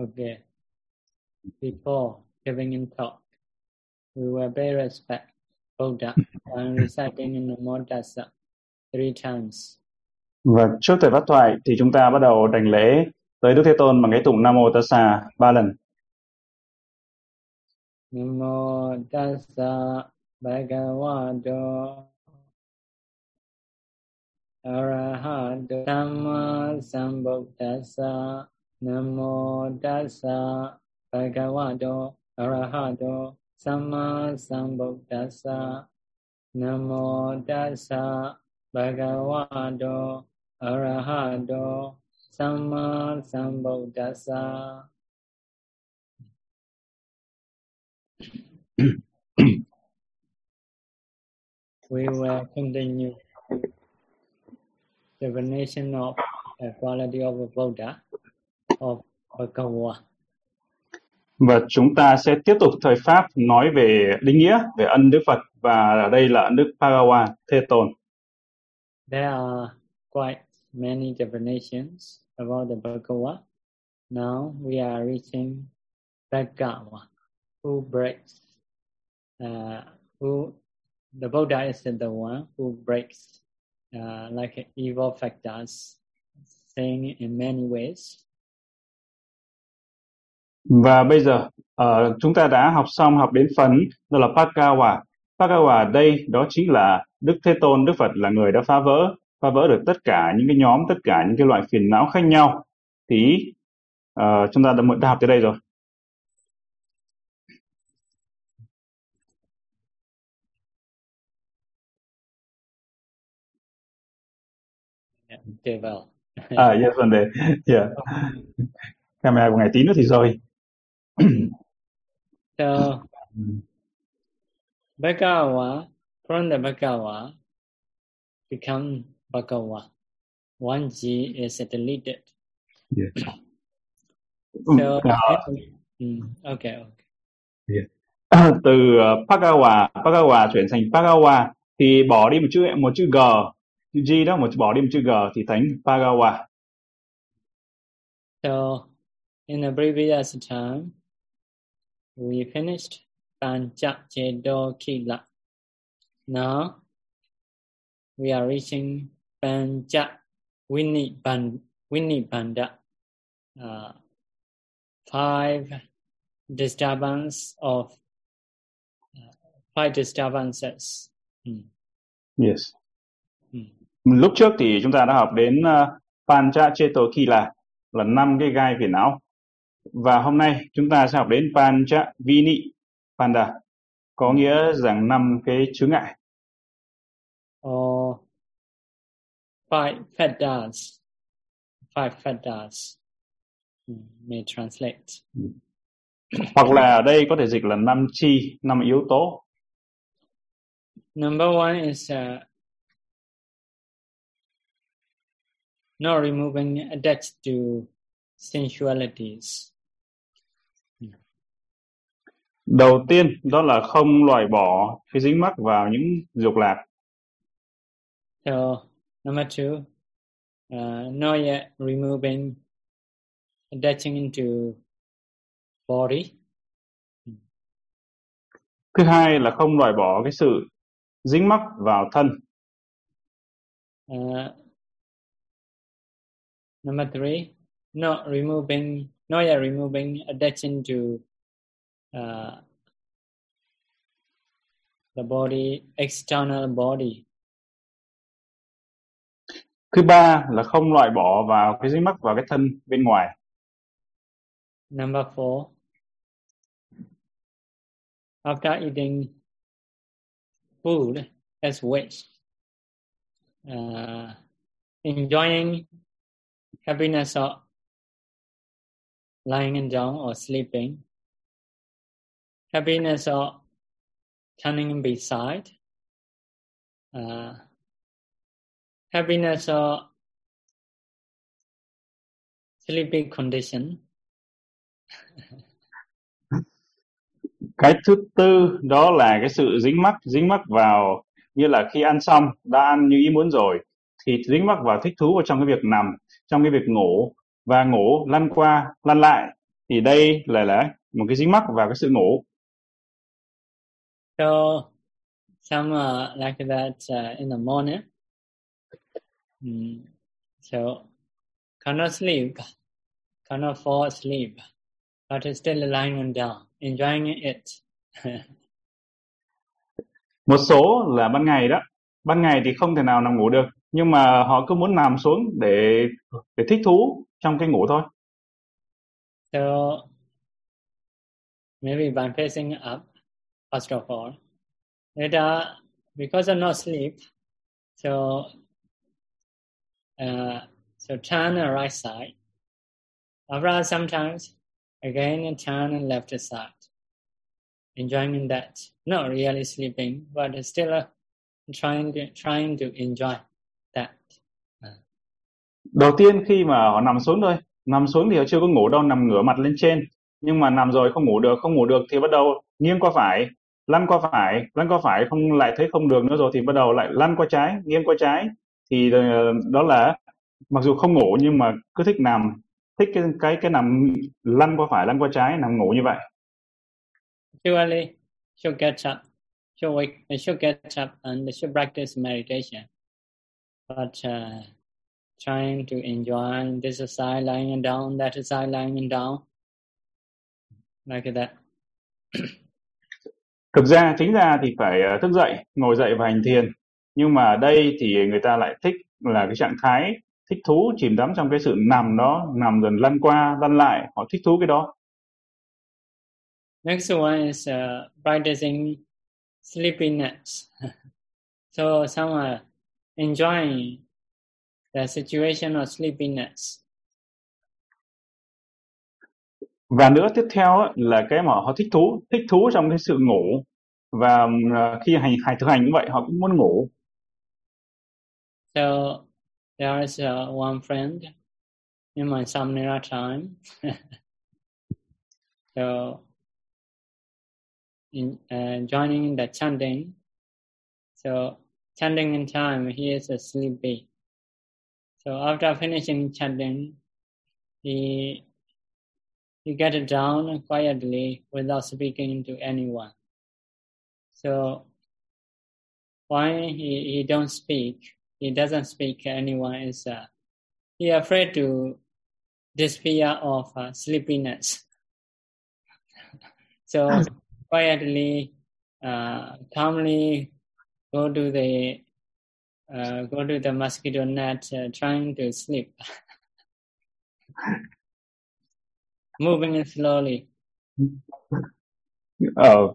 Okay. Before giving in talk, we will pay respect Buddha by reciting Namo Tassa three times. Và trước thời phát thoại thì chúng ta bắt đầu đảnh lễ tới Đức Thế Tôn bằng cái tụng Nam Mô Tassa ba lần. Namo Tassa Bhagavato Arahato Samma Sambuddhassa နမောတစ္ဆာဘဂဝတောအရဟတောသမ္မာသမ္ဗုဒ္ဓစ္ဆာနမောတစ္ဆာဘဂဝတောအရဟတောသမ္မာသမ္ဗုဒ္ဓစ္စာ We will continue definition of quality of a Buddha. Bhagava. Và chúng ta sẽ tiếp tục thời Pháp nói về định nghĩa về ân Đức Phật và ở đây là ân Đức Bhagawa Thế Tôn. There are quite many definitions about the Bhagava. Now we are reaching Bhagawa, who breaks, uh, who the Buddha is the one who breaks uh, like evil factors, saying in many ways. Và bây giờ ờ, chúng ta đã học xong học đến phần đó là Bhagawa. Bhagawa ở đây đó chính là Đức Thế Tôn Đức Phật là người đã phá vỡ phá vỡ được tất cả những cái nhóm tất cả những cái loại phiền não khác nhau. Thì ờ, chúng ta đã, đã học tới đây rồi. Yeah, okay, well. À, yes, vấn đề. Yeah. Camera của ngày tí nữa thì rồi. So, Bhagawa, from the Bhagawa, become Bhagawa. One G is deleted. Yeah. So, Ờ, mm, okay, okay. từ uh, Bhagawa chuyển thành Bhagawa thì bỏ đi một chữ một chữ G, chữ G đó một bỏ đi một chữ G thì thành Bhagawa. So, in the previous time, we finished Pancha Chedo Kila. Now, we are reaching Pancha Viniband, Vinibanda. Uh, five disturbance of uh, five disturbances. Mm, Yes. mm. Lúc trước thì chúng ta đã học đến uh, Panchachetokila là năm cái gai phiền não. Và hôm nay chúng ta sẽ học đến Pancha Vini Panda có nghĩa rằng năm cái chướng ngại. Or five fetters. Five fetters. Mm, may translate. Hoặc là ở đây có thể dịch là năm chi, năm yếu tố. Number one is uh, not removing attached to sensualities. Đầu tiên đó là không loại bỏ cái dính mắc vào những dục lạc. So number two, uh, not yet removing attaching into body. Thứ hai là không loại bỏ cái sự dính mắc vào thân. Uh, number three, not removing, not yet removing attaching to uh, the body, external body. Thứ ba là không loại bỏ vào cái dính mắc vào cái thân bên ngoài. Number four, after eating food as waste, uh, enjoying happiness of lying down or sleeping, happiness or turning beside, uh, happiness or sleeping condition, Cái thứ tư đó là cái sự dính mắc, dính mắc vào như là khi ăn xong đã ăn như ý muốn rồi thì dính mắc vào thích thú vào trong cái việc nằm, trong cái việc ngủ. Và ngủ lăn qua lăn lại thì đây là là một cái dính mắc vào cái sự ngủ. So some uh, like that uh, in the morning. Mm. So cannot sleep, cannot fall asleep, but still lying down, enjoying it. một số là ban ngày đó ban ngày thì không thể nào nằm ngủ được nhưng mà họ cứ muốn nằm xuống để để thích thú trong cái ngủ thôi So maybe by facing up, first of all, later uh, because of no sleep, so uh, so turn the right side. After sometimes again turn the left side, enjoying that. Not really sleeping, but still uh, trying to trying to enjoy that. đầu tiên khi mà họ nằm xuống thôi nằm xuống thì họ chưa có ngủ đâu nằm ngửa mặt lên trên nhưng mà nằm rồi không ngủ được không ngủ được thì bắt đầu nghiêng qua phải lăn qua phải lăn qua phải không lại thấy không được nữa rồi thì bắt đầu lại lăn qua trái nghiêng qua trái thì ờ, đó là mặc dù không ngủ nhưng mà cứ thích nằm thích cái cái cái nằm lăn qua phải lăn qua trái nằm ngủ như vậy Actually, should get up, should wake, should get up and should practice meditation. But uh, trying to enjoy this side lying down, that side lying down, like that. thực ra chính ra thì phải ờ, thức dậy ngồi dậy và hành thiền nhưng mà ở đây thì người ta lại thích là cái trạng thái thích thú chìm đắm trong cái sự nằm đó nằm dần lăn qua lăn lại họ thích thú cái đó Next one is uh, practicing sleepiness. so some are enjoying the situation of sleepiness và nữa tiếp theo là cái mà họ thích thú thích thú trong cái sự ngủ và à, khi hành hành thực hành như vậy họ cũng muốn ngủ So there is uh, one friend in my Samnira time. so in, uh, joining the chanting. So chanting in time, he is sleepy. So after finishing chanting, he he get down quietly without speaking to anyone. So why he, he don't speak, he doesn't speak anyone is uh, he afraid to despair of uh, sleepiness. so quietly, uh, calmly go to the uh, go to the mosquito net, uh, trying to sleep, moving slowly. ở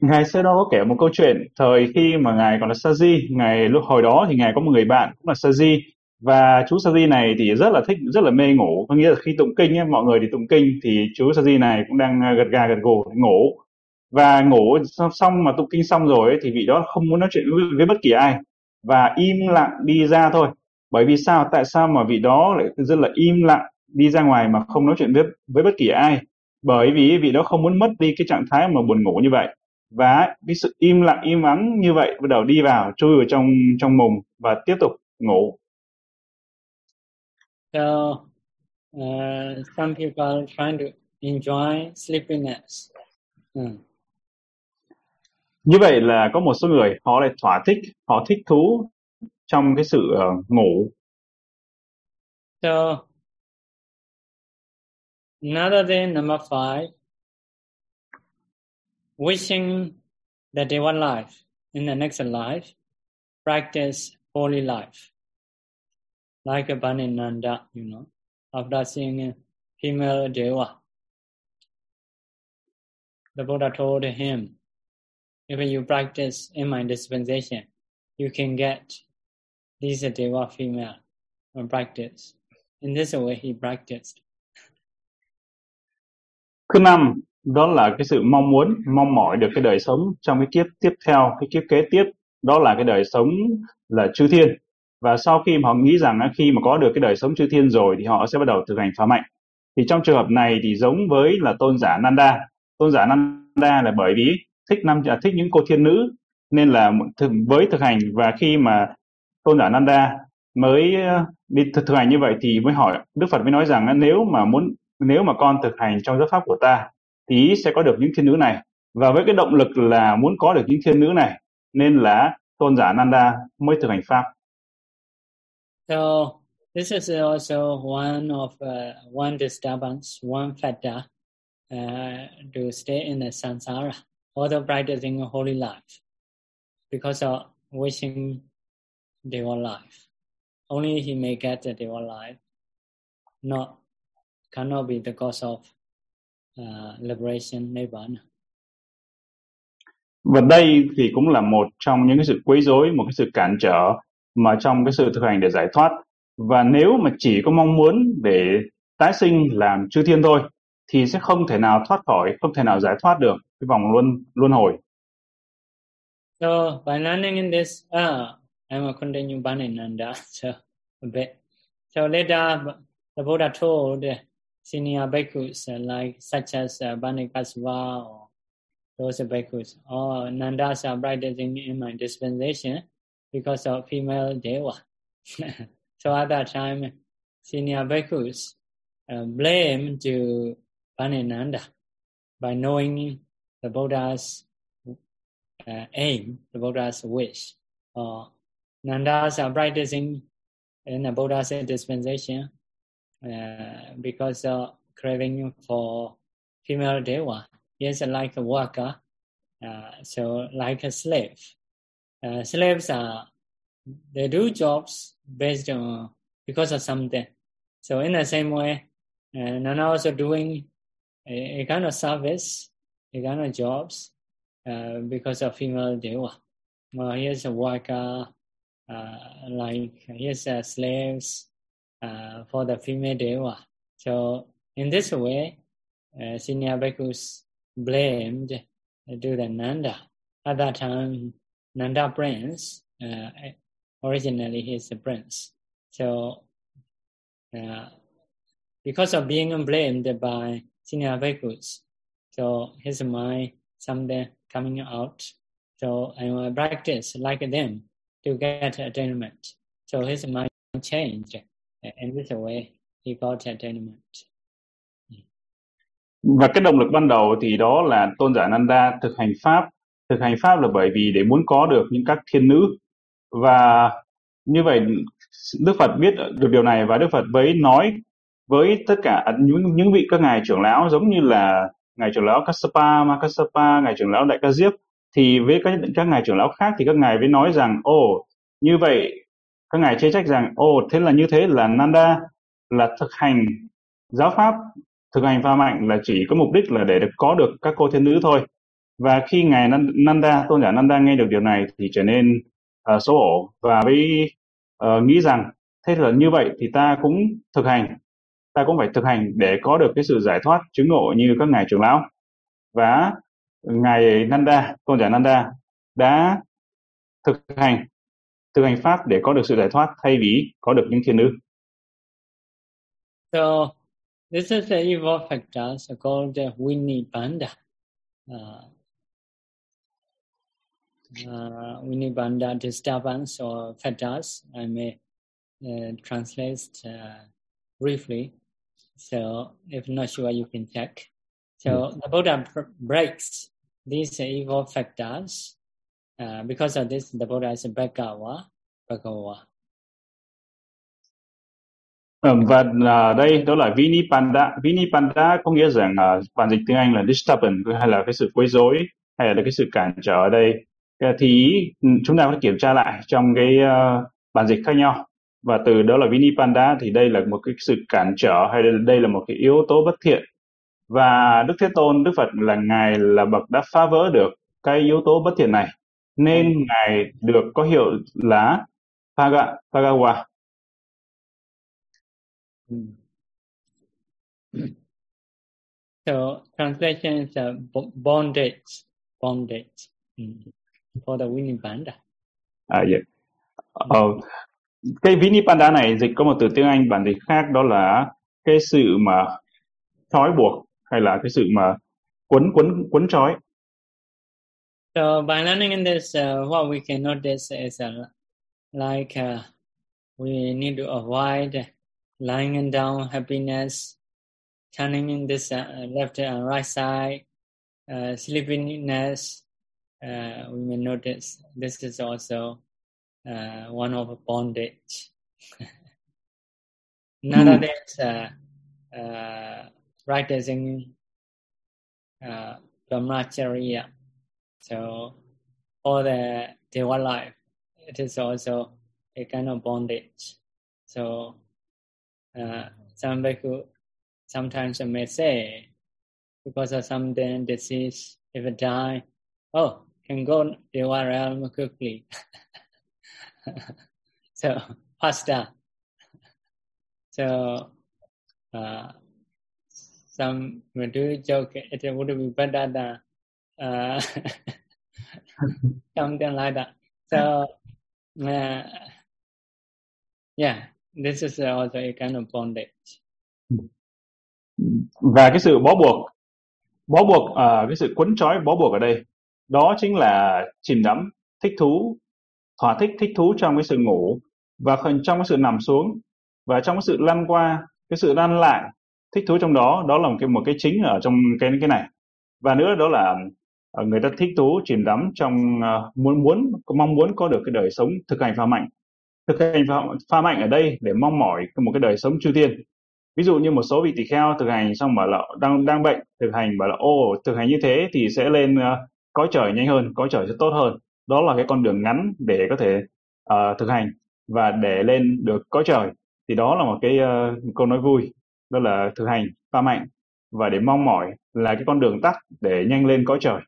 ngài sẽ đó có kể một câu chuyện thời khi mà ngài còn là Saji ngài lúc hồi đó thì ngài có một người bạn cũng là Saji và chú Saji này thì rất là thích rất là mê ngủ. Có nghĩa là khi tụng kinh ấy, mọi người thì tụng kinh thì chú Saji này cũng đang à, gật gà gật gù ngủ. Và ngủ xong- xong mà tụng kinh xong rồi ấy, thì vị đó không muốn nói chuyện với, với bất kỳ ai và im lặng đi ra thôi. Bởi vì sao? Tại sao mà vị đó lại rất là im lặng? Đi ra ngoài mà không nói chuyện với với bất kỳ ai bởi vì vị đó không muốn mất đi cái trạng thái mà buồn ngủ như vậy và cái sự im lặng im ắng như vậy bắt đầu đi vào chui vào trong trong mùng và tiếp tục ngủ So uh, some people trying to enjoy sleepiness. Mm. như vậy là có một số người họ lại thỏa thích họ thích thú trong cái sự ờ, ngủ So another thing, number five, wishing they want life in the next life, practice holy life. Like a Baninanda, you know, after seeing female deva. The Buddha told him, if you practice in my dispensation, you can get this deva female and practice. In this way, he practiced. Thứ năm đó là cái sự mong muốn mong mỏi được cái đời sống trong cái kiếp tiếp theo cái kiếp kế tiếp. Đó là cái đời sống là chư thiên. Và sau khi mà họ nghĩ rằng khi mà có được cái đời sống chư thiên rồi thì họ sẽ bắt đầu thực hành phá mạnh. Thì trong trường hợp này thì giống với là tôn giả Nanda. Tôn giả Nanda là bởi vì thích năm à, thích những cô thiên nữ nên là thực, với thực hành và khi mà tôn giả Nanda mới à, đi thực, thực hành như vậy thì mới hỏi Đức Phật mới nói rằng nếu mà muốn nếu mà con thực hành trong giáo pháp của ta thì sẽ có được những thiên nữ này và với cái động lực là muốn có được những thiên nữ này nên là tôn giả Nanda mới thực hành pháp. So this is also one of uh, one disturbance, one factor uh, to stay in the samsara, although practicing a holy life, because of wishing devil life. Only he may get the devil life, not cannot be the cause of uh, liberation nibbana. Và đây thì cũng là một trong những cái sự quấy rối, một cái sự cản trở mà trong cái sự thực hành để giải thoát. Và nếu mà chỉ có mong muốn để tái sinh làm chư thiên thôi thì sẽ không thể nào thoát khỏi, không thể nào giải thoát được cái vòng luân luân hồi. So by learning in this, uh, I will continue Bhaninanda so a bit. So later, the Buddha told senior bhikkhus uh, like such as uh, Bhanikasva or those bhikkhus, or Nandas are in my dispensation because of female deva. so at that time, senior bhikkhus uh, blame to Bhaninanda by knowing the Buddha's uh, aim, the Buddha's wish. Uh, Nandas are in the Buddha's dispensation because of craving for female deva. is like a worker, uh, so like a slave. Uh, slaves are they do jobs based on because of something. So in the same way, and uh, also doing a, a, kind of service, a kind of jobs uh, because of female deva. Well, here's a worker, uh, like here's a slaves uh, for the female deva. So in this way, uh, senior bhikkhus blamed to the Nanda. At that time, Nanda prince, uh, originally he's a prince. So uh, because of being blamed by senior bhikkhus, so his mind someday coming out. So I will practice like them to get attainment. So his mind changed. And this way he got attainment. Và cái động lực ban đầu thì đó là tôn giả Nanda thực hành pháp. Thực hành pháp là bởi vì để muốn có được những các thiên nữ. Và như vậy Đức Phật biết được điều này và Đức Phật với nói với tất cả những những vị các ngài trưởng lão giống như là ngài trưởng lão Kassapa, Makassapa, ngài trưởng lão Đại Ca Diếp thì với các các ngài trưởng lão khác thì các ngài mới nói rằng ồ như vậy các ngài chê trách rằng ồ thế là như thế là Nanda là thực hành giáo pháp thực hành pha mạnh là chỉ có mục đích là để được có được các cô thiên nữ thôi. Và khi ngài Nanda tôn giả Nanda nghe được điều này thì trở nên uh, xấu hổ và với uh, nghĩ rằng thế là như vậy thì ta cũng thực hành ta cũng phải thực hành để có được cái sự giải thoát chứng ngộ như các ngài trưởng lão. Và ngài Nanda tôn giả Nanda đã thực hành thực hành pháp để có được sự giải thoát thay vì có được những thiên nữ. So this is the evil factors called the Winnie Banda. Uh, uh, Winnie Banda disturbance or factors. I may uh, translate uh, briefly. So if not sure, you can check. So mm. the Buddha breaks these evil factors. Uh, because of this, the Buddha is Bhagawa, Bhagawa. Vâng, và uh, đây đó là Vinipanda. Vinipanda có nghĩa rằng uh, bản dịch tiếng Anh là disturbance hay là cái sự quấy rối hay là cái sự cản trở ở đây. Ờ, thì ừ, chúng ta phải kiểm tra lại trong cái uh, bản dịch khác nhau và từ đó là Vinipanda thì đây là một cái sự cản trở hay đây là một cái yếu tố bất thiện và Đức Thế Tôn Đức Phật là ngài là bậc đã phá vỡ được cái yếu tố bất thiện này nên ngài được có hiệu là Paga, Pagawa So translation is a bondage, bondage for the winning banda. À, yeah. Ờ, cái Vinipanda này dịch có một từ tiếng Anh bản dịch khác đó là cái sự mà trói buộc hay là cái sự mà quấn quấn quấn trói. So by learning in this, uh, what we can notice is uh, like uh, we need to avoid lying down happiness turning in this uh, left and right side, uh, sleepiness, uh, we may notice this is also uh, one of bondage. Another mm. is uh, uh, practicing uh, brahmacharya. So all the Deva life, it is also a kind of bondage. So uh, some bhikkhu sometimes may say, because of some disease, if it die, oh, can go Deva realm quickly. so faster. So uh, some will do joke, it would be better than uh, something like that. So uh, yeah, this is also a kind of bondage. Và cái sự bó buộc, bó buộc, uh, cái sự quấn trói bó buộc ở đây, đó chính là chìm đắm, thích thú, thỏa thích thích thú trong cái sự ngủ và trong cái sự nằm xuống và trong cái sự lăn qua, cái sự lăn lại, thích thú trong đó, đó là một cái một cái chính ở trong cái cái này. Và nữa đó là Ờ, người ta thích thú chìm đắm trong ờ, muốn muốn mong muốn có được cái đời sống thực hành pha mạnh. Thực hành pha, pha mạnh ở đây để mong mỏi một cái đời sống chư thiên. Ví dụ như một số vị tỳ kheo thực hành xong bảo là đang đang bệnh thực hành bảo là ô thực hành như thế thì sẽ lên ờ, uh, cõi trời nhanh hơn cõi trời sẽ tốt hơn. Đó là cái con đường ngắn để có thể uh, thực hành và để lên được cõi trời. Thì đó là một cái uh, câu nói vui đó là thực hành pha mạnh và để mong mỏi là cái con đường tắt để nhanh lên cõi trời.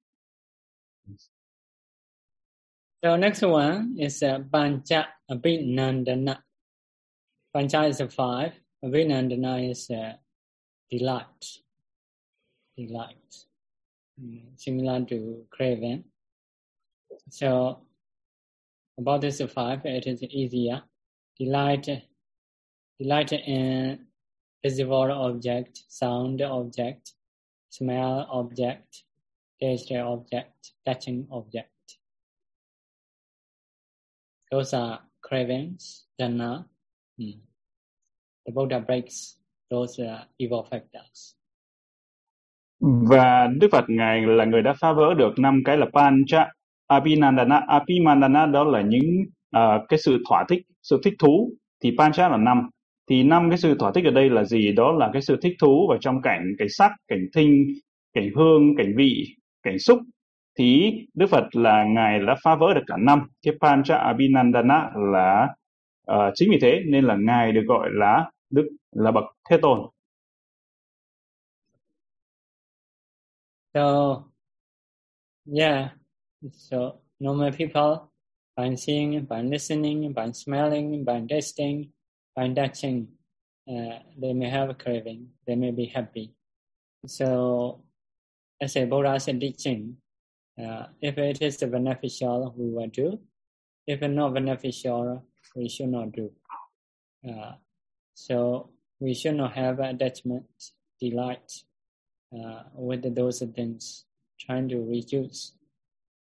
So next one is uh, Pancha Abhinandana. Pancha is a five. Abhinandana is uh, delight. Delight. Mm, similar to craving. So about this five, it is easier. Delight, delight in visible object, sound object, smell object, taste object, touching object. Those are cravings, dana, uh, Mm. The Buddha breaks those uh, evil factors. Và Đức Phật ngài là người đã phá vỡ được năm cái là pancha, abhinandana, abhinandana đó là những uh, cái sự thỏa thích, sự thích thú. Thì pancha là năm. Thì năm cái sự thỏa thích ở đây là gì? Đó là cái sự thích thú vào trong cảnh cảnh sắc, cảnh thinh, cảnh hương, cảnh vị, cảnh xúc thì Đức Phật là ngài đã phá vỡ được cả năm cái Pancha Abhinandana là uh, chính vì thế nên là ngài được gọi là Đức là bậc Thế Tôn. So yeah, so normal people by seeing, by listening, by smelling, by tasting, by touching, uh, they may have a craving, they may be happy. So as a Buddha's teaching, Uh, if it is beneficial, we will do. If not beneficial, we should not do. Uh, so we should not have attachment, delight uh, with those things. Trying to reduce,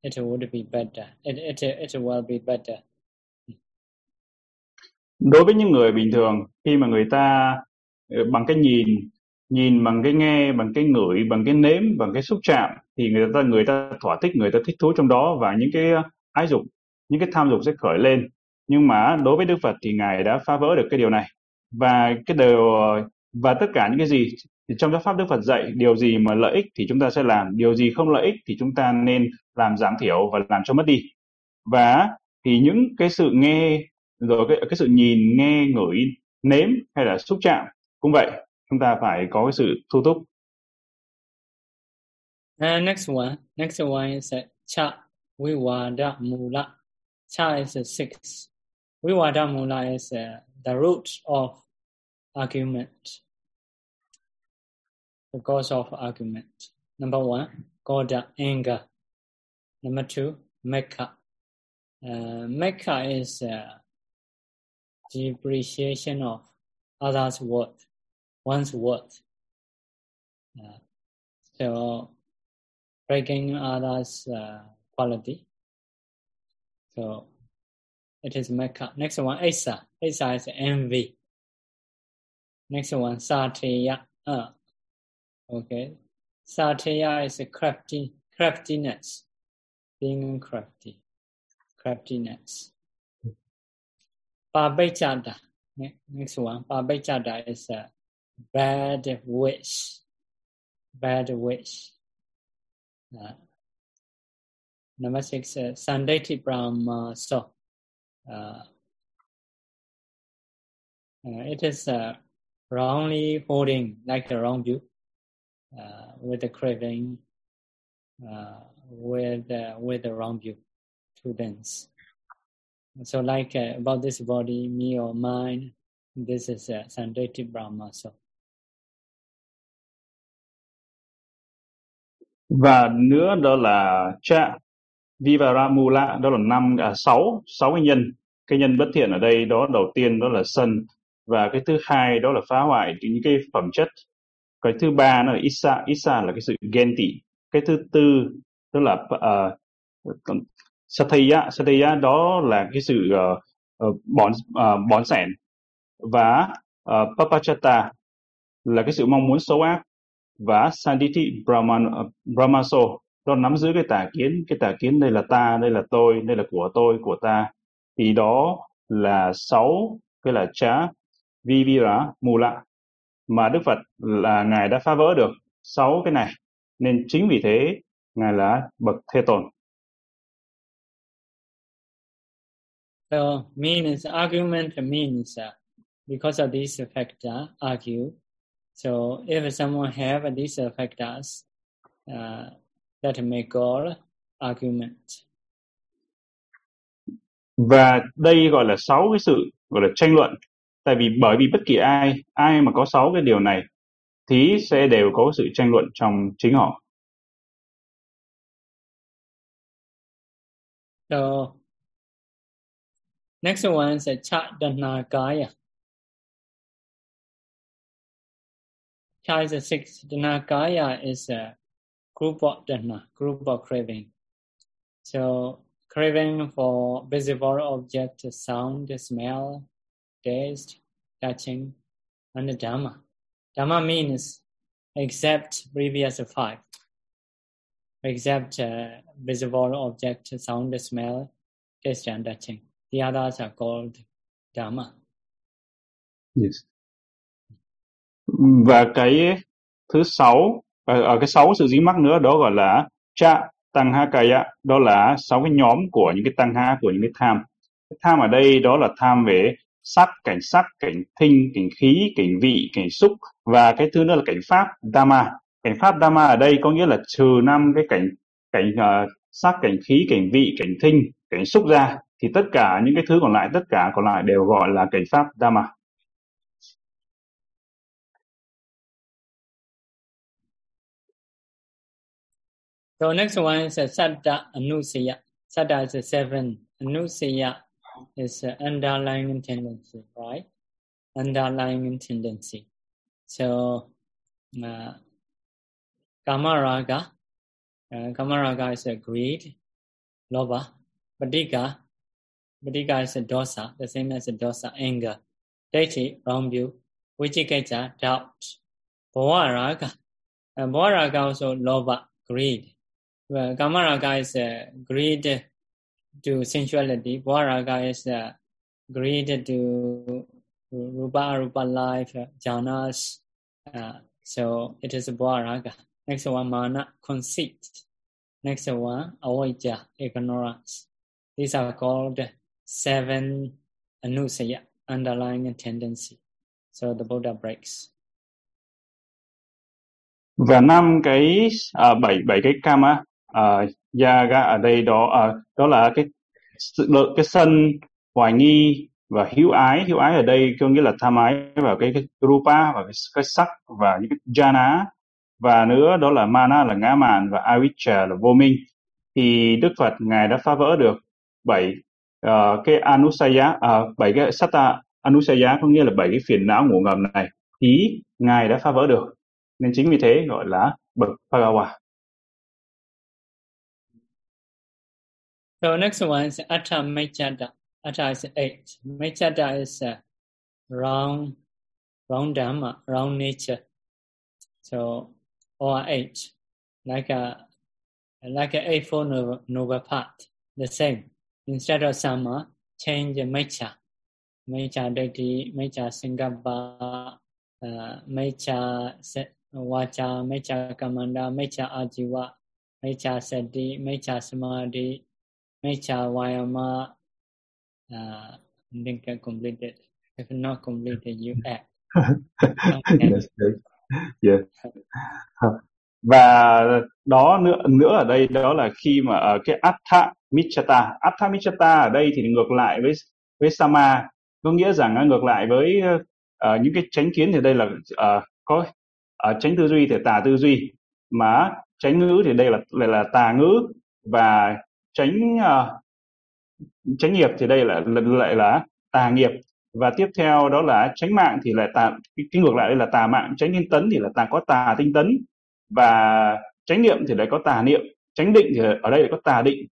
it would be better. It, it, it will be better. Đối với những người bình thường, khi mà người ta ờ, bằng cái nhìn nhìn bằng cái nghe bằng cái ngửi bằng cái nếm bằng cái xúc chạm thì người ta người ta thỏa thích người ta thích thú trong đó và những cái ờ, ái dục những cái tham dục sẽ khởi lên. Nhưng mà đối với đức phật thì ngài đã phá vỡ được cái điều này. Và cái điều ờ, và tất cả những cái gì thì trong giáo pháp đức phật dạy điều gì mà lợi ích thì chúng ta sẽ làm điều gì không lợi ích thì chúng ta nên làm giảm thiểu và làm cho mất đi. Và thì những cái sự nghe rồi cái, cái sự nhìn nghe ngửi nếm hay là xúc chạm cũng vậy chúng ta phải có cái sự thu thúc. And next one, next one is uh, cha vivada mula. Cha is a six. Vivada mula is a, the root of argument. The cause of argument. Number one, goda, anger. Number two, mecca. Uh, mecca is a depreciation of others' worth one's worth. Uh, so breaking others' uh, quality. So it is Mecca. Next one, Asa. Asa is envy. Next one, Satya. Uh, Okay. Satya is a crafty craftiness, being crafty, craftiness. Pabaichada. Next one. Pabaichada is a bad wish. Bad wish. Uh, number six, uh, Brahma. So, uh, uh, it is uh, wrongly holding like a wrong view uh, with the craving with with the wrong view two things so like about this body me or mine this is uh, brahma so và nữa đó là cha Vivaramula đó là năm à, sáu sáu cái nhân. Cái nhân bất thiện ở đây đó đầu tiên đó là sân. Và cái thứ hai đó là phá hoại những cái phẩm chất. Cái thứ ba nó là isa isa là cái sự ghen tị. Cái thứ tư đó là ờ, uh, satya satya đó là cái sự uh, uh, bón uh, bón sẻn. Và uh, papachata là cái sự mong muốn xấu ác và sanditi brahman ờ, brahmaso đó nắm giữ cái tà kiến cái tà kiến đây là ta đây là tôi đây là của tôi của ta thì đó là sáu cái là cha Vivira Mula mà Đức Phật là ngài đã phá vỡ được sáu cái này nên chính vì thế ngài là bậc thế tôn. So means argument means uh, because of these factor argue. So if someone have these factors uh, that may call argument. Và đây gọi là sáu cái sự gọi là tranh luận tại vì bởi vì bất kỳ ai ai mà có sáu cái điều này thì sẽ đều có sự tranh luận trong chính họ So next one is Chadanagaya. Cha is a six. Is a group of dana, group of craving. So craving for visible object, sound, smell, taste, touching, and the Dhamma. Dhamma means except previous five, except uh, visible object, sound, smell, taste, and touching. The others are called Dhamma. Yes. Và cái thứ sáu, ở, ở cái sáu sự dính mắc nữa đó gọi là cha tăng ha kaya, đó là sáu cái nhóm của những cái tăng ha của những cái tham. Cái tham ở đây đó là tham về sắc cảnh sắc cảnh thinh cảnh khí cảnh vị cảnh xúc. Và cái thứ nữa là cảnh pháp dhamma. Cảnh pháp dhamma ở đây có nghĩa là trừ năm cái cảnh cảnh uh, sắc cảnh khí cảnh vị cảnh thinh cảnh xúc ra. Thì tất cả những cái thứ còn lại tất cả còn lại đều gọi là cảnh pháp dhamma. So next one is a Saddha Anusaya. Saddha is a seven. Anusaya is an underlying tendency, right? Underlying tendency. So, uh, Kamaraga, uh, Kamaraga is a greed, lobha, Badika, Badika is a dosa, the same as a dosa, anger, Daichi, wrong view, Vichikecha, doubt, Bhavaraga, uh, Bhavaraga also lobha, greed. Well, Kamaraga is a greed to sensuality. Bhavaraga is uh, greed to rupa arupa life, uh, jhanas. Uh, so it is Bhavaraga. Next one, mana, conceit. Next one, avijja, ignorance. These are called seven anusaya, underlying tendency. So the Buddha breaks. Và năm cái à, bảy bảy cái Ờ, kama uh, yaga ở đây đó à, đó là cái sự cái sân hoài nghi và hiếu ái. Hiếu ái ở đây có nghĩa là tham ái vào cái, cái rupa và cái, cái sắc và những cái jhana. Và nữa đó là mana là ngã mạn và avijja là vô minh. Thì đức phật ngài đã phá vỡ được bảy uh, cái anusaya uh, bảy cái sata anusaya có nghĩa là bảy cái phiền não ngủ ngầm này. Thì ngài đã phá vỡ được. Nên chính vì thế gọi là bậc Bhagawa So next one is Atta Mechada. Atta is eight. Mechada is uh, wrong, wrong dhamma, wrong nature. So or eight, like a like a eightfold noble, noble path. The same. Instead of sama, change mecha. Mecha deity, mecha singapa, uh, mecha vacha, mecha kamanda, mecha ajiva, mecha sati, mecha samadhi, mecha vayama. Uh, then can complete it. If not completed, you act. yes, yes. yes. và đó nữa nữa ở đây đó là khi mà ở cái atha michata atha michata ở đây thì ngược lại với với sama có nghĩa rằng ngược lại với uh, những cái tránh kiến thì đây là uh, có uh, tránh tư duy thì tà tư duy mà tránh ngữ thì đây là lại là tà ngữ và tránh uh, tránh nghiệp thì đây là lại là tà nghiệp. Và tiếp theo đó là tránh mạng thì lại tà cái ngược lại đây là tà mạng. Tránh tinh tấn thì là tà có tà tinh tấn. Và chánh niệm thì lại có tà niệm. Chánh định thì ở đây lại có tà định.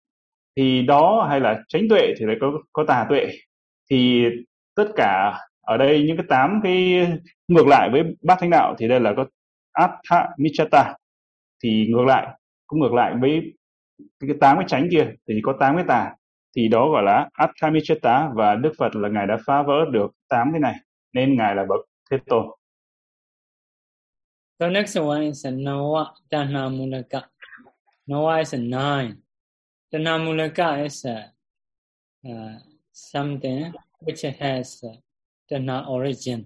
Thì đó hay là chánh tuệ thì lại có có tà tuệ. Thì tất cả ở đây những cái tám cái ngược lại với bát thánh đạo thì đây là có attha michata thì ngược lại cũng ngược lại với cái tám cái chánh kia thì có tám cái tà thì đó gọi là atha và đức phật là ngài đã phá vỡ được tám cái này nên ngài là bậc thế tôn The next one is a Nawa Dana Mulaka. Is a nine. Dana Mulaka is a, uh, something which has uh, origin.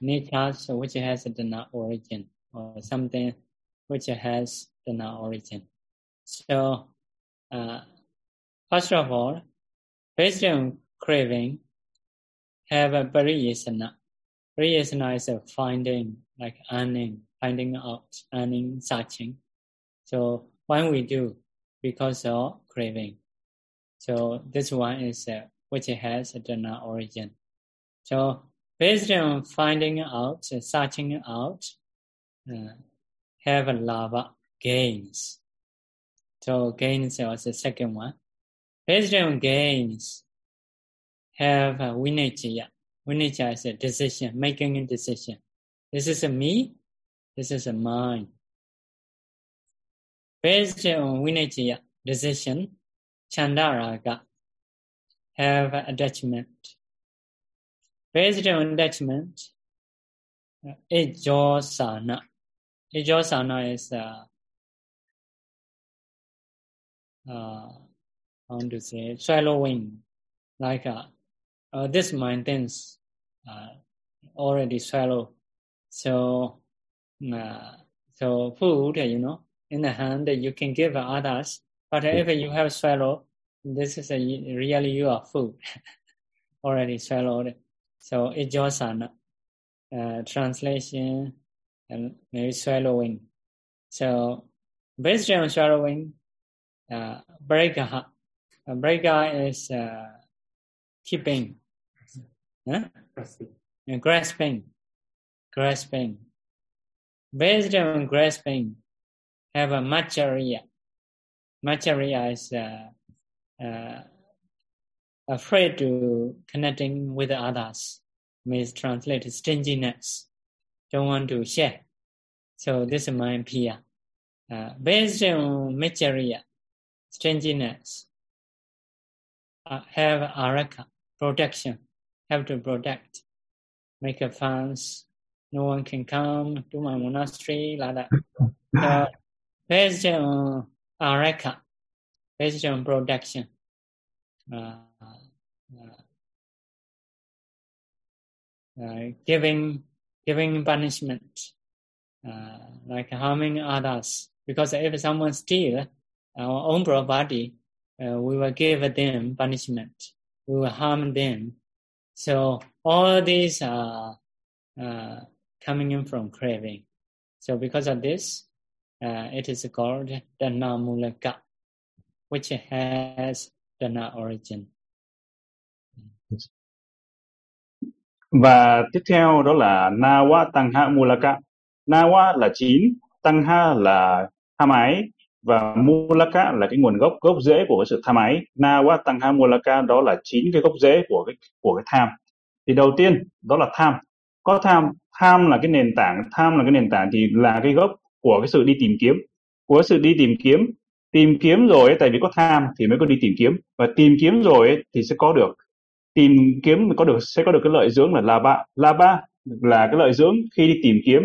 Nature which has a origin or something which has Dana origin. So, uh, first of all, based on craving, have a pariyasana Prayasana a finding, like earning, finding out, earning, searching. So when we do, because of craving. So this one is uh, which has a general origin. So based on finding out, searching out, uh, have a lava gains. So gains was the second one. Based on gains, have a vinaya. Is a decision, making a decision. This is a me, this is a mine. Based on Vinicca decision, Chandaraga have attachment. Based on attachment, Ijosana. Ijosana is uh, uh, how to say swallowing, like uh, uh, this mind thinks uh, already swallow. So, uh, so food, you know, in the hand you can give others, but if you have swallowed, this is a, really your food already swallowed. So it's your son. Uh, translation and maybe swallowing. So based on swallowing, uh, breaker, uh, breaker is uh, keeping. Huh? Grasping. grasping. Grasping. Based on grasping, have a macharia. Macharia is uh, uh, afraid to connecting with others. Means translate stinginess. Don't want to share. So this is my peer. Uh, based on material, stinginess, uh, have araka, protection have to protect, make a fence. No one can come to my monastery like that. So, based on areka, based on protection, uh, uh, uh, giving giving punishment, uh, like harming others. Because if someone steal our own property, uh, we will give them punishment. We will harm them So all these are uh, coming in from craving. So because of this, uh, it is called Dana Mulaka, which has Dana origin. Và tiếp theo đó là Nawa Tangha Mulaka. Nawa là chín, Tangha là tham ái và Mulaka là cái nguồn gốc gốc rễ của cái sự tham ái. Nawa Tangha Mulaka đó là chín cái gốc rễ của cái của cái tham. Thì đầu tiên đó là tham. có tham tham là cái nền tảng tham là cái nền tảng thì là cái gốc của cái sự đi tìm kiếm của sự đi tìm kiếm tìm kiếm rồi ấy, tại vì có tham thì mới có đi tìm kiếm và tìm kiếm rồi ấy, thì sẽ có được tìm kiếm có được, sẽ có được cái lợi dưỡng là la ba. La ba là cái lợi dưỡng khi đi tìm kiếm,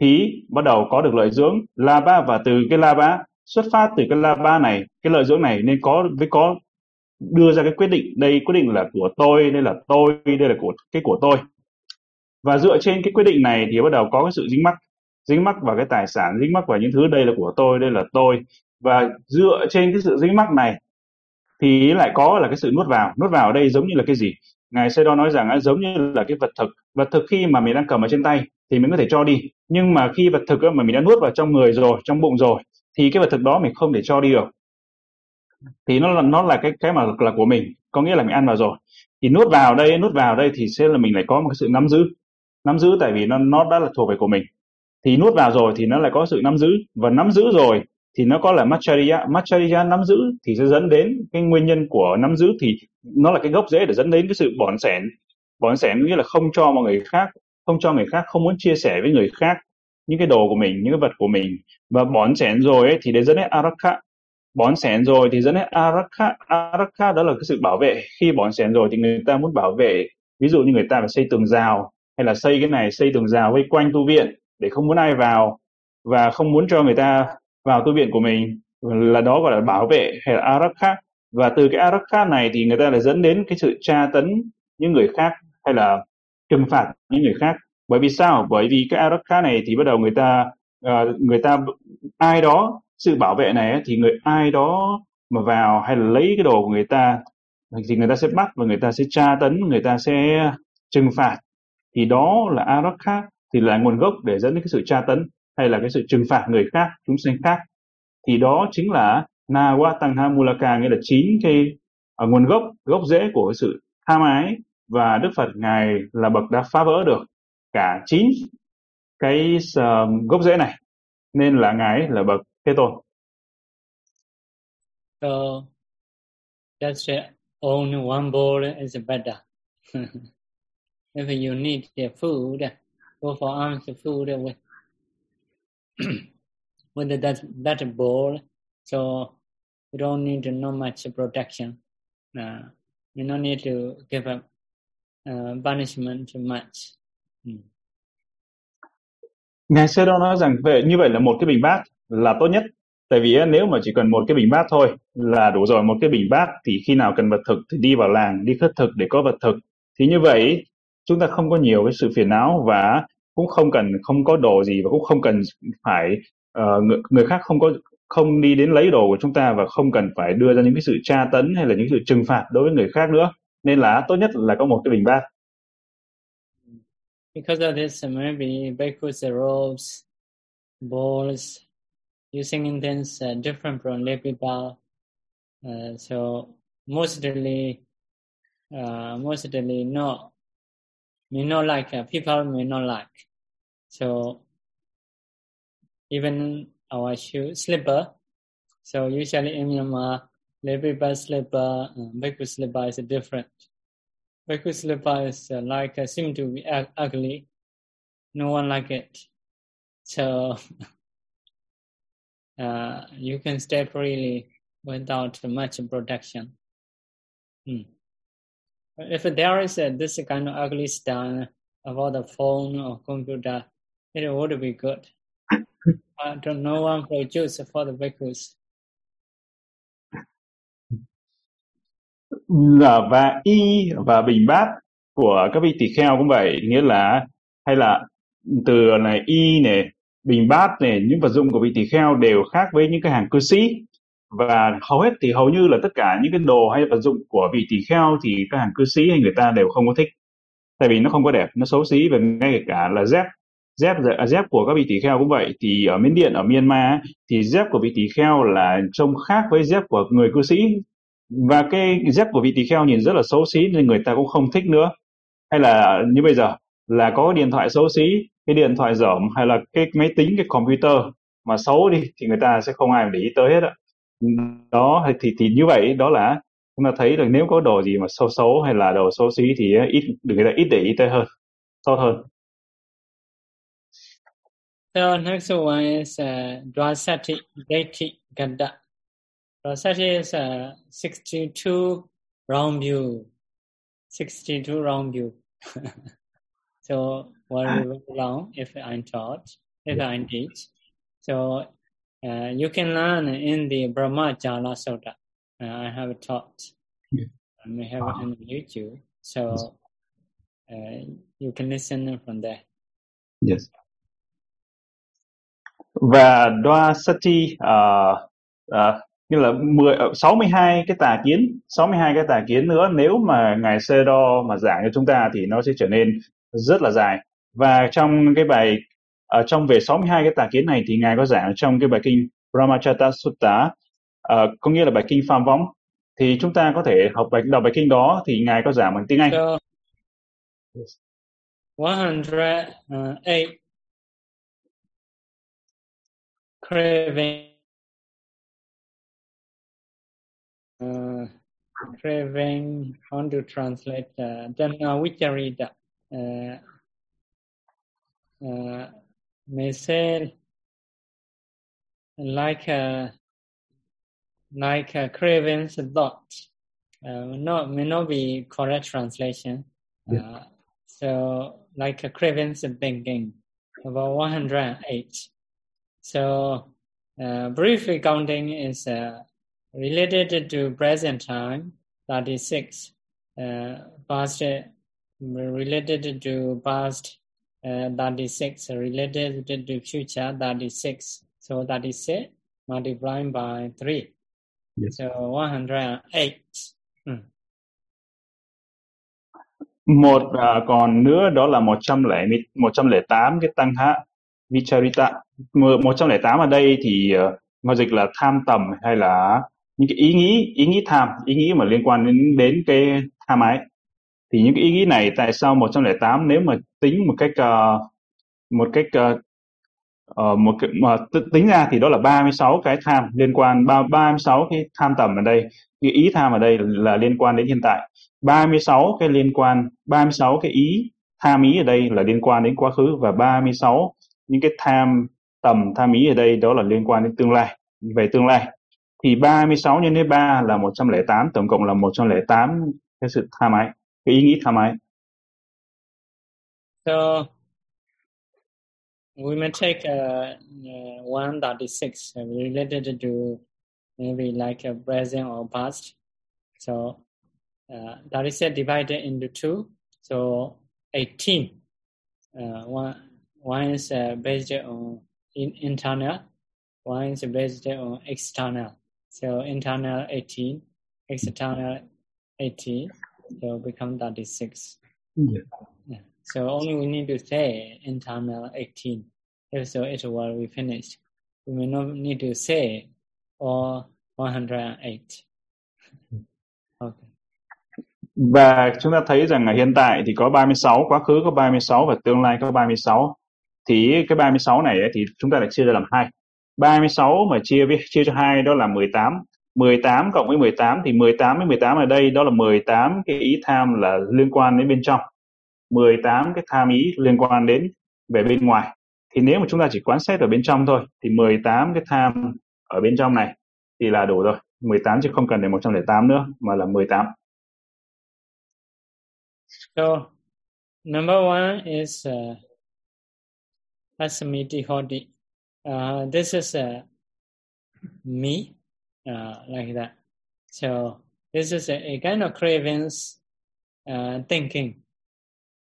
thì bắt đầu có được lợi dưỡng. La ba và từ cái la ba, xuất phát từ cái la ba này, cái lợi dưỡng này nên có với có đưa ra cái quyết định. Đây quyết định là của tôi, đây là tôi, đây là của, cái của tôi. Và dựa trên cái quyết định này thì bắt đầu có cái sự dính mắc dính mắc vào cái tài sản, dính mắc vào những thứ. Đây là của tôi, đây là tôi. Và dựa trên cái sự dính mắc này thì lại có là cái sự nuốt vào. Nuốt vào ở đây giống như là cái gì? Ngài Sê đo nói rằng giống như là cái vật thực. Vật thực khi mà mình đang cầm ở trên tay thì mình có thể cho đi. Nhưng mà khi vật thực mà mình đã nuốt vào trong người rồi, trong bụng rồi, thì cái vật thực đó mình không thể cho đi được. Thì nó là nó là cái cái mà là của mình. Có nghĩa là mình ăn vào rồi. Thì nuốt vào đây, nuốt vào đây thì sẽ là mình lại có một cái sự nắm giữ. Nắm giữ tại vì nó nó đã là thuộc về của mình. Thì nuốt vào rồi thì nó lại có sự nắm giữ. Và nắm giữ rồi thì nó có là Machariya Machariya nắm giữ thì sẽ dẫn đến cái nguyên nhân của nắm giữ thì nó là cái gốc rễ để dẫn đến cái sự bỏn sẻn. Bỏn sẻn nghĩa là không cho mọi người khác không cho người khác không muốn chia sẻ với người khác những cái đồ của mình những cái vật của mình. Và bón sẻn rồi ấy, thì để dẫn đến arakha bón sẻn rồi thì dẫn đến arakha arakha đó là cái sự bảo vệ. Khi bón sẻn rồi thì người ta muốn bảo vệ. Ví dụ như người ta phải xây tường rào hay là xây cái này xây tường rào vây quanh tu viện để không muốn ai vào. Và không muốn cho người ta vào tu viện của mình là đó gọi là bảo vệ hay là arakha và từ cái arakha này thì người ta lại dẫn đến cái sự tra tấn những người khác hay là trừng phạt những người khác. Bởi vì sao? Bởi vì cái arakha này thì bắt đầu người ta uh, người ta ai đó sự bảo vệ này thì người ai đó mà vào hay là lấy cái đồ của người ta thì người ta sẽ bắt và người ta sẽ tra tấn người ta sẽ trừng phạt. Thì đó là arakha thì là nguồn gốc để dẫn đến cái sự tra tấn hay là cái sự trừng phạt người khác chúng sinh khác thì đó chính là nawa tangha mulaka nghĩa là chín cái ở nguồn gốc gốc rễ của cái sự tham ái và Đức Phật ngài là bậc đã phá vỡ được cả chín cái uh, gốc rễ này nên là ngài là bậc thế tôn. So just own one bowl is better. If you need the food, go for arms food with with that that bowl. So you don't need no much protection. Uh, you don't need to give up uh, punishment too much. Mm. Ngài Sero nói rằng về như vậy là một cái bình bát là tốt nhất. Tại vì nếu mà chỉ cần một cái bình bát thôi là đủ rồi. Một cái bình bát thì khi nào cần vật thực thì đi vào làng, đi khất thực để có vật thực. Thì như vậy chúng ta không có nhiều cái sự phiền não và cũng không cần không có đồ gì và cũng không cần phải uh, người, người khác không có không đi đến lấy đồ của chúng ta và không cần phải đưa ra những cái sự tra tấn hay là những sự trừng phạt đối với người khác nữa. Nên là tốt nhất là có một cái bình bát. Because of this uh, maybe bhikkhus uh, robes bowls using intents uh, different from lay people uh, so mostly uh, mostly not may not like uh, people may not like so even our shoe slipper so usually in Myanmar Levi slipper, uh, Bhikkhu slipper is different. Bhikkhu slipper is uh, like uh, seem to be ugly. No one like it. So uh, you can step freely without much protection. Hmm. If there is a, this kind of ugly stuff about the phone or computer, it would be good. but no one produce for the bhikkhus. và y và bình bát của các vị tỳ kheo cũng vậy nghĩa là hay là từ này y này bình bát này những vật dụng của vị tỳ kheo đều khác với những cái hàng cư sĩ và hầu hết thì hầu như là tất cả những cái đồ hay vật dụng của vị tỳ kheo thì các hàng cư sĩ hay người ta đều không có thích. Tại vì nó không có đẹp, nó xấu xí và ngay cả là dép dép à, dép của các vị tỳ kheo cũng vậy. Thì ở miến điện, ở myanmar thì dép của vị tỳ kheo là trông khác với dép của người cư sĩ. Và cái dép của vị tỳ kheo nhìn rất là xấu xí nên người ta cũng không thích nữa. Hay là như bây giờ, là có điện thoại xấu xí, cái điện thoại dởm hay là cái máy tính, cái computer mà xấu đi thì người ta sẽ không ai để ý tới hết ạ đó thì thì như vậy đó là chúng ta thấy được nếu có đồ gì mà xấu xấu hay là đồ xấu xí thì ít người ta ít để ý tới hơn tốt hơn So next one is uh, Dwasati Dati Ganda. Dwasati is uh, 62 round view. 62 round view. so will long if I'm taught, if I teach. So uh, you can learn in the Brahma Jala Sutta. Uh, I have taught. Yeah. I may have uh-huh. on YouTube. So uh, you can listen from there. Yes. và đoa sati uh, uh, như là 10 62 ờ, cái tà kiến 62 cái tà kiến nữa nếu mà ngài Sê Đo mà giảng cho chúng ta thì nó sẽ trở nên rất là dài và trong cái bài ở uh, trong về 62 cái tà kiến này thì ngài có giảng trong cái bài kinh Brahmacharya Sutta à, có nghĩa là bài kinh phàm Võng thì chúng ta có thể học bài đọc bài kinh đó thì ngài có giảng bằng tiếng Anh. So, 108 craving uh, craving how to translate uh, then uh, we can read uh, uh, may say like a like a cravings thought uh, not may not be correct translation yeah. uh, so like a cravings thinking about 108 so uh, brief accounting is uh, related to present time, 36. Uh, past related to past, uh, 36. Related to future, 36. So 36 multiplied by 3. Yes. So 108. Hmm. Một uh, còn nữa đó là 100 108 cái tăng hạ Vicharita 108 ở đây thì uh, mà dịch là tham tầm hay là những cái ý nghĩ ý nghĩ tham ý nghĩ mà liên quan đến đến cái tham ái thì những cái ý nghĩ này tại sao 108 nếu mà tính một cách uh, một cách uh, uh, một cái, mà tính ra thì đó là 36 cái tham liên quan 36 cái tham tầm ở đây cái ý tham ở đây là liên quan đến hiện tại. 36 cái liên quan 36 cái ý tham ý ở đây là liên quan đến quá khứ và 36 những cái tham tầm tham ý ở đây đó là liên quan đến tương lai về tương lai. Thì 36 nhân với 3 là 108 tổng cộng là 108 cái sự tham ái. Cái ý nghĩ so we may take uh, uh, one that is six uh, related to maybe like a present or past. So uh, that is divided into two. So 18 uh, one One is uh, based on in, internal, one is based on external. So internal 18, external 18, so become 36. Yeah. yeah. So only we need to say internal 18. If so, it will be finished. We may not need to say all 108. okay. Và chúng ta thấy rằng là hiện tại thì có 36, quá khứ có 36 và tương lai có 36. thì cái 36 này thì chúng ta lại chia ra làm hai 36 mà chia với chia cho hai đó là 18 18 cộng với 18 thì 18 với 18 ở đây đó là 18 cái ý tham là liên quan đến bên trong. 18 cái tham ý liên quan đến về bên ngoài. Thì nếu mà chúng ta chỉ quán xét ở bên trong thôi thì 18 cái tham ở bên trong này thì là đủ rồi. 18 chứ không cần đến 108 nữa mà là 18 So number one is uh, Asmiti Hodi. Uh, this is uh, me, uh, like that. So this is a, a kind of cravings uh, thinking.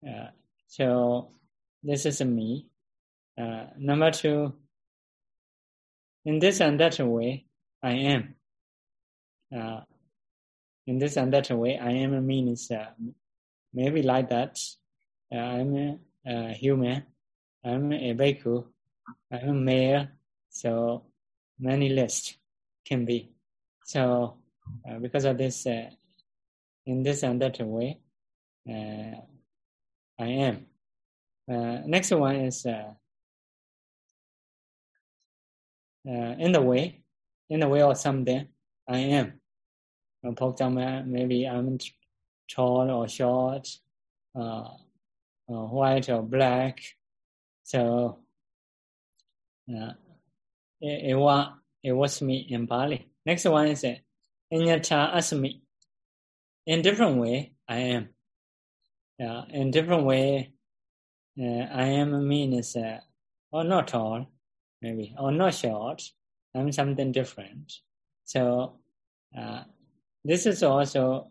Uh, so this is me. Uh, number two, in this and that way, I am. Uh, in this and that way, I am a means uh, maybe like that. I'm a, a human I'm a bhikkhu, I'm a male, so many lists can be. So uh, because of this, uh, in this and that way, uh, I am. Uh, next one is uh, uh, in the way, in the way of something, I am. For example, maybe I'm tall or short, white or black, so Uh, was me in Pali. Next one is Inyata Asmi. In different way, I am. Yeah, in different way, uh, I am means uh, or not tall, maybe, or not short. I'm something different. So uh, this is also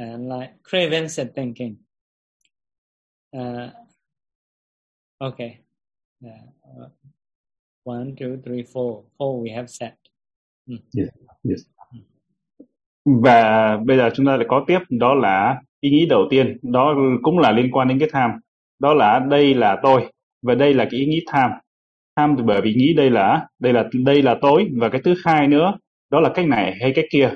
uh, like cravens thinking. Uh, okay. Uh, one, two, three, four. Four we have set. Yes. Yes. Và bây giờ chúng ta lại có tiếp đó là ý nghĩ đầu tiên, đó cũng là liên quan đến cái tham. Đó là đây là tôi và đây là cái ý nghĩ tham. Tham thì bởi vì nghĩ đây là đây là đây là tôi và cái thứ hai nữa đó là cách này hay cách kia.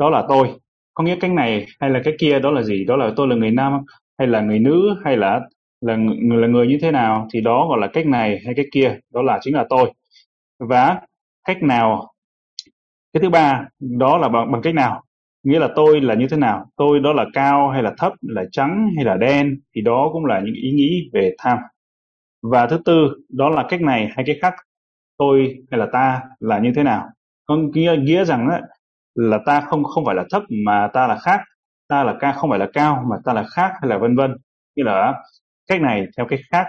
Đó là tôi. Có nghĩa cách này hay là cách kia đó là gì? Đó là tôi là người nam hay là người nữ hay là là người là người như thế nào thì đó gọi là cách này hay cách kia, đó là chính là tôi. Và cách nào cái thứ ba đó là bằng, bằng cách nào? Nghĩa là tôi là như thế nào? Tôi đó là cao hay là thấp là trắng hay là đen? Thì đó cũng là những ý nghĩ về tham. Và thứ tư đó là cách này hay cách khác? Tôi hay là ta là như thế nào? Có nghĩa, nghĩa rằng đó, là ta không không phải là thấp mà ta là khác. Ta là ca không phải là cao mà ta là khác hay là vân vân. Như là cách này theo cách khác.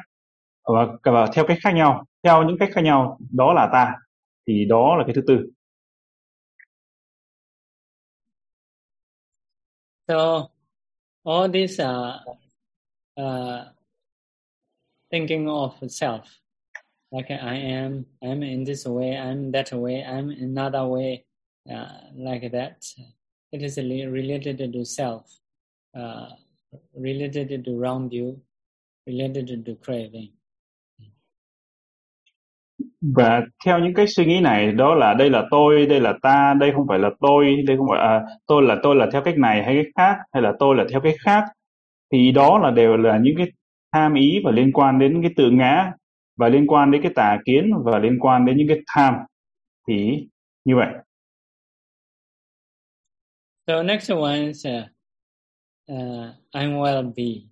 Và, và theo cách khác nhau. Theo những cách khác nhau đó là ta. Thì đó là cái thứ tư. So all these are uh, thinking of self. Like I am, I'm in this way, I'm that way, I'm another way, uh, like that. It is related to self, uh, related to wrong view, related to craving. Và theo những cách suy nghĩ này đó là đây là tôi đây là ta đây không phải là tôi đây không phải à, tôi là tôi là theo cách này hay cách khác hay là tôi là theo cách khác thì đó là đều là những cái tham ý và liên quan đến cái tự ngã và liên quan đến cái tà kiến và liên quan đến những cái tham thì như vậy So next one is uh, uh, I'm well be.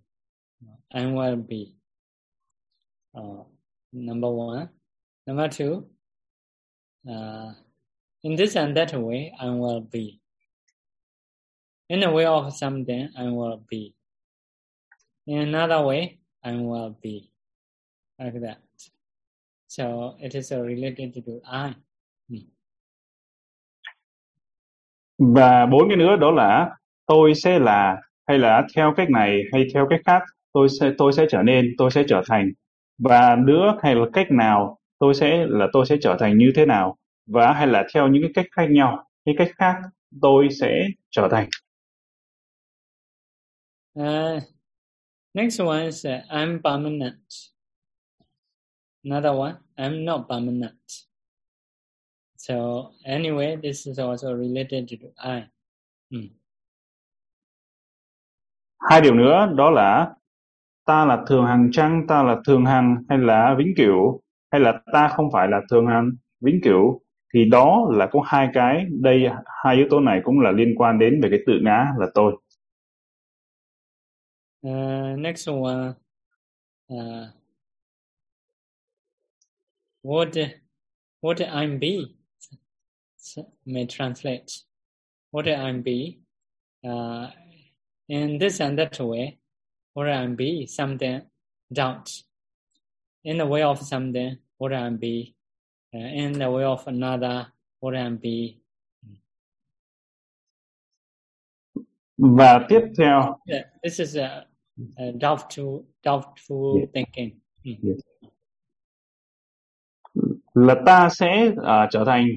I'm well be. Uh, number one. Number two, uh, in this and that way, I will be. In a way of something, I will be. In another way, I will be. Like that. So it is related to I. Hmm. Và bốn cái nữa đó là tôi sẽ là hay là theo cách này hay theo cách khác tôi sẽ tôi sẽ trở nên tôi sẽ trở thành và nữa hay là cách nào tôi sẽ là tôi sẽ trở thành như thế nào và hay là theo những cái cách khác nhau những cách khác tôi sẽ trở thành. Uh, next one is uh, I'm permanent. Another one I'm not permanent. So anyway this is also related to I. Mm. hai điều nữa đó là ta là thường hằng chăng ta là thường hằng hay là vĩnh cửu hay là ta không phải là thường hành vĩnh cửu thì đó là có hai cái. Đây hai yếu tố này cũng là liên quan đến về cái tự ngã là tôi. Uh, next one uh, what what I'm be? May translate. What I'm be? Uh, in this and that way what I'm be something doubt in the way of something, would I be? Uh, in the way of another, would I be? Và tiếp theo, this is a, a doubtful, doubtful yes. thinking. Hmm. Yes. Là ta sẽ uh, trở thành,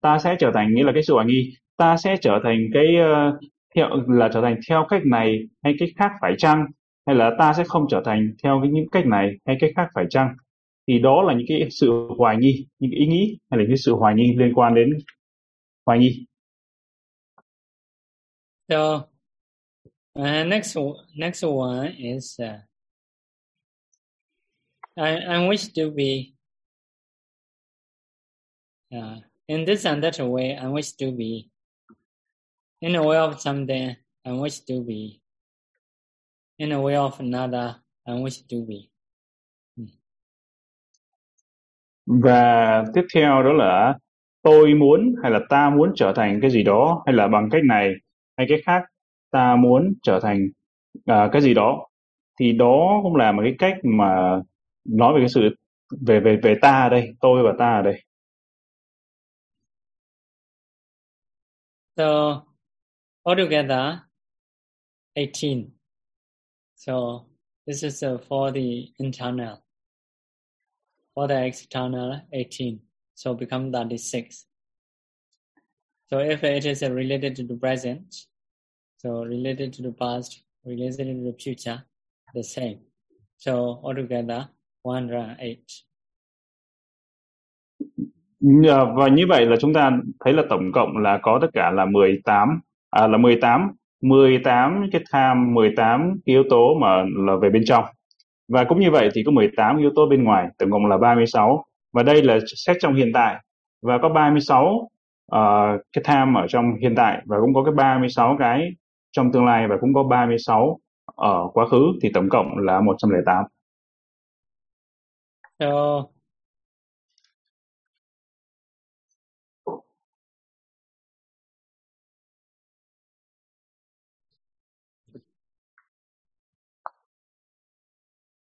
ta sẽ trở thành nghĩa là cái sự hoài nghi. Ta sẽ trở thành cái uh, theo là trở thành theo cách này hay cách khác phải chăng? Hay là ta sẽ không trở thành theo những cách này hay cách khác phải chăng? Thì đó là những cái sự hoài nghi những cái ý nghĩ hay là những sự hoài nghi liên quan đến hoài nghi. So uh, next next one is uh, I, I wish to be uh, in this and that way I wish to be in a way of something I wish to be in a way of another I wish to be. và tiếp theo đó là tôi muốn hay là ta muốn trở thành cái gì đó hay là bằng cách này hay cái khác ta muốn trở thành uh, cái gì đó thì đó cũng là một cái cách mà nói về cái sự về về về ta ở đây tôi và ta ở đây. So altogether 18 so this is uh, for the internal for the external 18 so become 36 so if it is uh, related to the present so related to the past related to the future the same. So altogether 108 dạ, và như vậy là chúng ta thấy là tổng cộng là có tất cả là 18 à, là 18 18 cái tham 18 yếu tố mà là về bên trong và cũng như vậy thì có 18 yếu tố bên ngoài, tổng cộng là 36. Và đây là xét trong hiện tại. Và có 36 uh, ờ, cái tham ở trong hiện tại và cũng có cái 36 cái trong tương lai và cũng có 36 ở quá khứ thì tổng cộng là 108. uh,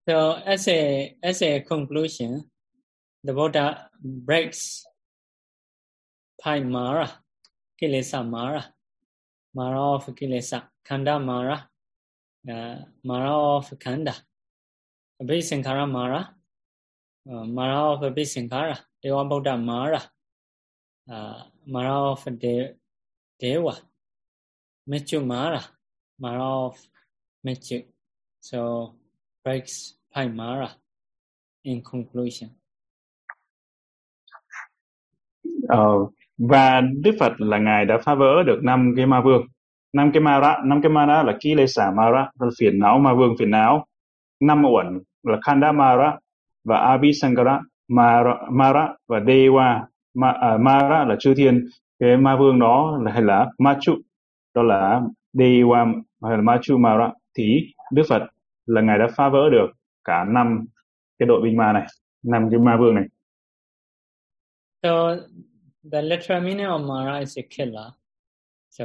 So as a as a conclusion, the Buddha breaks five Mara, Kilesa Mara, Mara of Kilesa, Kanda Mara, uh, Mara of Kanda, Abhisankara Mara, uh, Mara of Abhisankara, Deva Buddha Mara, uh, Mara of De, Deva, Mechu Mara, Mara of Mechu. So breaks Paimara in conclusion. Ờ, và Đức Phật là ngài đã phá vỡ được năm cái ma vương. Năm cái mara, năm cái mara là Kilesa Mara, là phiền não ma vương phiền não. Năm uẩn là Khanda Mara và Abhisankara Mara, Mara và Dewa Ma, à, uh, Mara là chư thiên. Cái ma vương đó là hay là Machu, đó là Dewa hay là Machu Mara thì Đức Phật là ngài đã phá vỡ được cả năm cái đội binh ma này năm cái ma vương này. So the literal meaning of Mara is a killer. So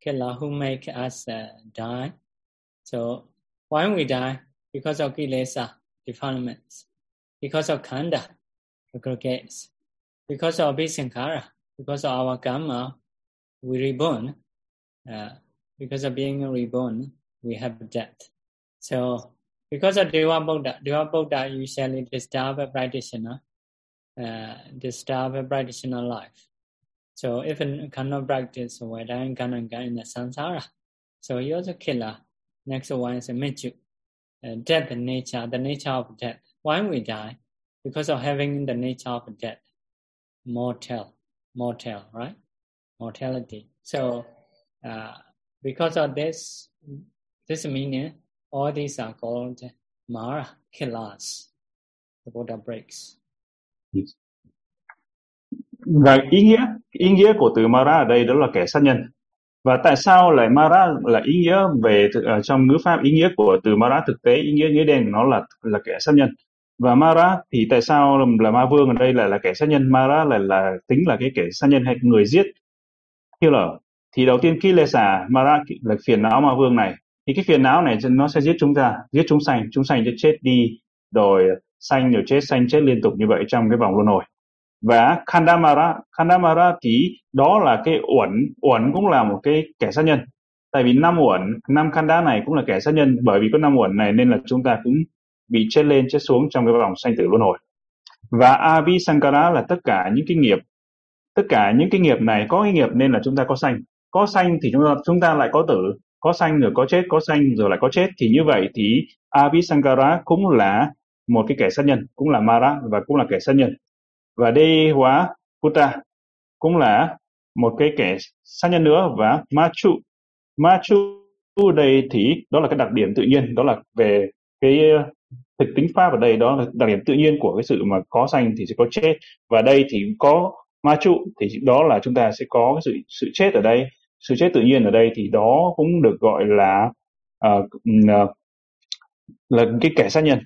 killer who make us uh, die. So why we die? Because of kilesa defilements. Because of kanda aggregates because of bisankara. Because of our karma we reborn. Uh, because of being reborn we have death. So because of Deva Buddha, Deva Buddha usually disturb a practitioner, uh, disturb a practitioner life. So if a cannot practice Vedanta cannot get in the samsara, so he also killer. Next one is a michu, uh, death nature, the nature of death. Why we die? Because of having the nature of death, mortal, mortal, right? Mortality. So uh, because of this, this meaning All these are called Mara kilas, The Buddha breaks. Yes. Và ý nghĩa ý nghĩa của từ Mara ở đây đó là kẻ sát nhân. Và tại sao lại Mara là ý nghĩa về uh, trong ngữ pháp ý nghĩa của từ Mara thực tế ý nghĩa nghĩa đen của nó là là kẻ sát nhân. Và Mara thì tại sao là, là ma vương ở đây là là kẻ sát nhân? Mara là là tính là cái kẻ sát nhân hay người giết. Killer. Thì đầu tiên Kilesa Mara là phiền não ma vương này thì cái phiền não này nó sẽ giết chúng ta, giết chúng sanh chúng sanh sẽ chết đi, rồi sanh rồi chết, sanh chết liên tục như vậy trong cái vòng luân hồi. Và Khandamara Khandamara thì đó là cái uẩn uẩn cũng là một cái kẻ sát nhân. Tại vì năm uẩn, năm Khanda này cũng là kẻ sát nhân, bởi vì có năm uẩn này nên là chúng ta cũng bị chết lên, chết xuống trong cái vòng sanh tử luân hồi. Và Avi Sankara là tất cả những cái nghiệp, tất cả những cái nghiệp này có cái nghiệp nên là chúng ta có sanh. Có sanh thì chúng ta chúng ta lại có tử có sanh rồi có chết, có sanh rồi lại có chết, thì như vậy thì Abhisankara cũng là một cái kẻ sát nhân, cũng là Mara và cũng là kẻ sát nhân. Và đây Hóa Puta cũng là một cái kẻ sát nhân nữa và Machu. Machu đây thì đó là cái đặc điểm tự nhiên, đó là về cái ờ, thực tính pháp ở đây, đó là đặc điểm tự nhiên của cái sự mà có sanh thì sẽ có chết. Và đây thì có ma trụ thì đó là chúng ta sẽ có cái sự sự chết ở đây sự chết tự nhiên ở đây thì đó cũng được gọi là uh, là cái kẻ sát nhân.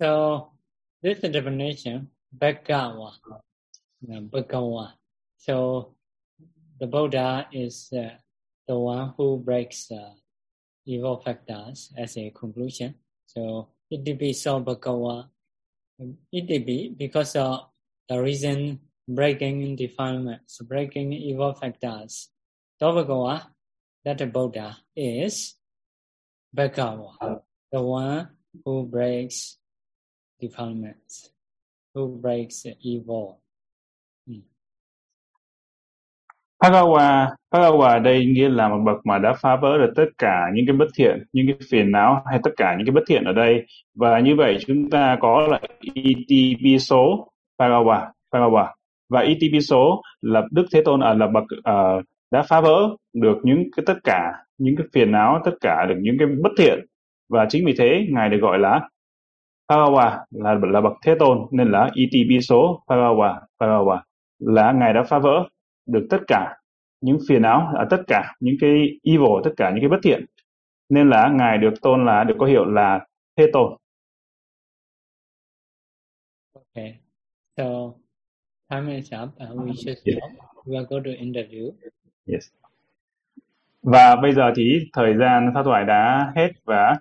So this definition, Bhagawa, Bhagawa. So the Buddha is uh, the one who breaks uh, evil factors as a conclusion. So it be so Bhagawa. It be because of the reason breaking defilements, breaking evil factors. Bhagawa, that the Buddha is Bhagawa, the one who breaks defilements, who breaks evil. Hmm. Phagawa, Phagawa đây nghĩa là một bậc mà đã phá vỡ được tất cả những cái bất thiện, những cái phiền não hay tất cả những cái bất thiện ở đây. Và như vậy chúng ta có là Itipiso Phagawa, Phagawa. Và Itipiso là Đức Thế Tôn à, là bậc à, đã phá vỡ được những cái tất cả những cái phiền não, tất cả được những cái bất thiện. Và chính vì thế ngài được gọi là Phagawa là là bậc Thế Tôn nên là Itipiso Phagawa, Phagawa là ngài đã phá vỡ được tất cả những phiền não à, tất cả những cái evil tất cả những cái bất thiện. Nên là ngài được tôn là được có hiệu là thế tôn. Okay so time is up and we should stop yes. we are going to interview. Yes. Và bây giờ thì thời gian pháp thoại đã hết và